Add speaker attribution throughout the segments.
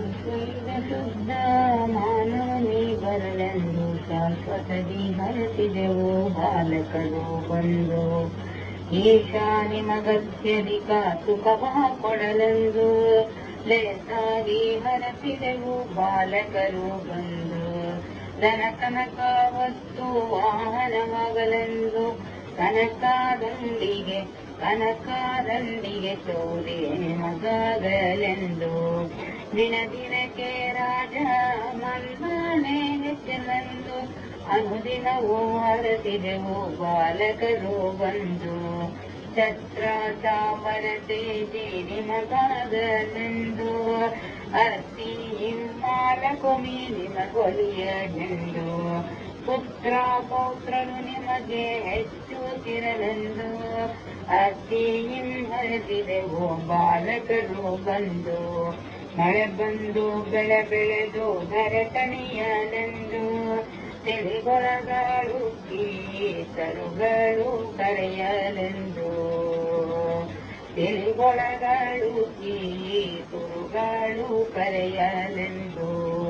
Speaker 1: ಶುದ್ಧ ಮಾನವನೇ ಬರಲೆಂದು ಶಾಶ್ವತದಿ ಹರಸಿದೆವು ಬಾಲಕರು ಬಂದು ಈಶಾ ನಿಮಗತ್ಯಧಿಕ ಸುಖವ ಕೊಡಲೆಂದು ಲೇಸಾಗಿ ಹರಸಿದೆವು ಬಾಲಕರು ಬಂದು ಧನ ಕನಕ ವಸ್ತು ವಾಹನವಾಗಲೆಂದು ಕನಕದಂಡಿಗೆ ಕನಕದಂಡಿಗೆ ಚೌರಿ ಮಗಾಗಲೆಂದು ದಿನ ದಿನಕ್ಕೆ ರಾಜ ಮನ್ಮನೆ ಹೆಚ್ಚಲೆಂದು ಅನುದಿನವೂ ಹರಸಿದೆವು ಬಾಲಕರು ಬಂದು. ಛತ್ರ ಚಾಮರ ತೇಜಿ ನಿಮಗಾಗಲೆಂದು ಅರ್ತಿ ಹಿಮ್ಮಾಲ ಕೊಮಿ ನಿಮಗೊಲಿಯಲೆಂದು ಪುತ್ರ ಪೌತ್ರನು ನಿಮಗೆ ಹೆಚ್ಚುತ್ತಿರಲೆಂದು ಅತಿ ಹರಿಸಿದೆವು ಬಾಲಕರು ಬಂದು. ಮಳೆ ಬಂದು ಬೆಳೆ ಬೆಳೆದು ಧರತಣಿಯಲೆಂದು ತಿಳಿಗೊಳಗಾಳು ಕೀತರುಗಳು ಕರೆಯಲೆಂದು. ತಿಳಿಗೊಳಗಾಳು ಕೀತುರುಗಳು ಕರೆಯಲೆಂದು.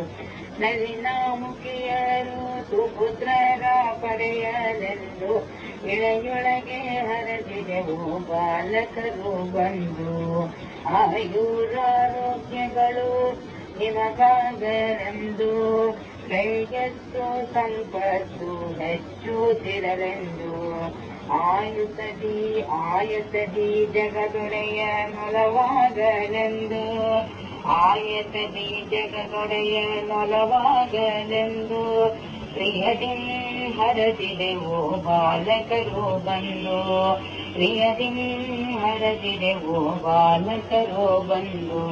Speaker 1: ನಲಿನ ಮುಖಿಯರು ಸುಪುತ್ರರ ಪಡೆಯಲೆಂದು ಇಳೆಯೊಳಗೆ ಹರದಿದೆವು ಬಾಲಕರು ಬಂದು, ಆಯುರಾರೋಗ್ಯಗಳು ನಿಮಗಾಗಲೆಂದು, ಕೈಗೆತ್ತು ಸಂಪತ್ತು ಹೆಚ್ಚುತ್ತಿರಲೆಂದು ಆಯುಸದಿ ಆಯತದಿ ಜಗದೊಡೆಯ ನೊಲವಾಗಲೆಂದು, ಆಯತದಿ ಜಗದೊಡೆಯ ನೊಲವಾಗಲೆಂದು ಪ್ರಿಯದಿ ಹರಸಿದೆವು ಬಾಲಕರು ಬಂದು ಪ್ರಿಯದಿ ಹರಸಿದೆವು ಬಾಲಕರು ಬಂದು